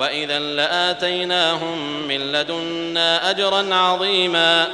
وَإِذًا لَّآتَيْنَاهُم مِّن لَّدُنَّا أَجْرًا عَظِيمًا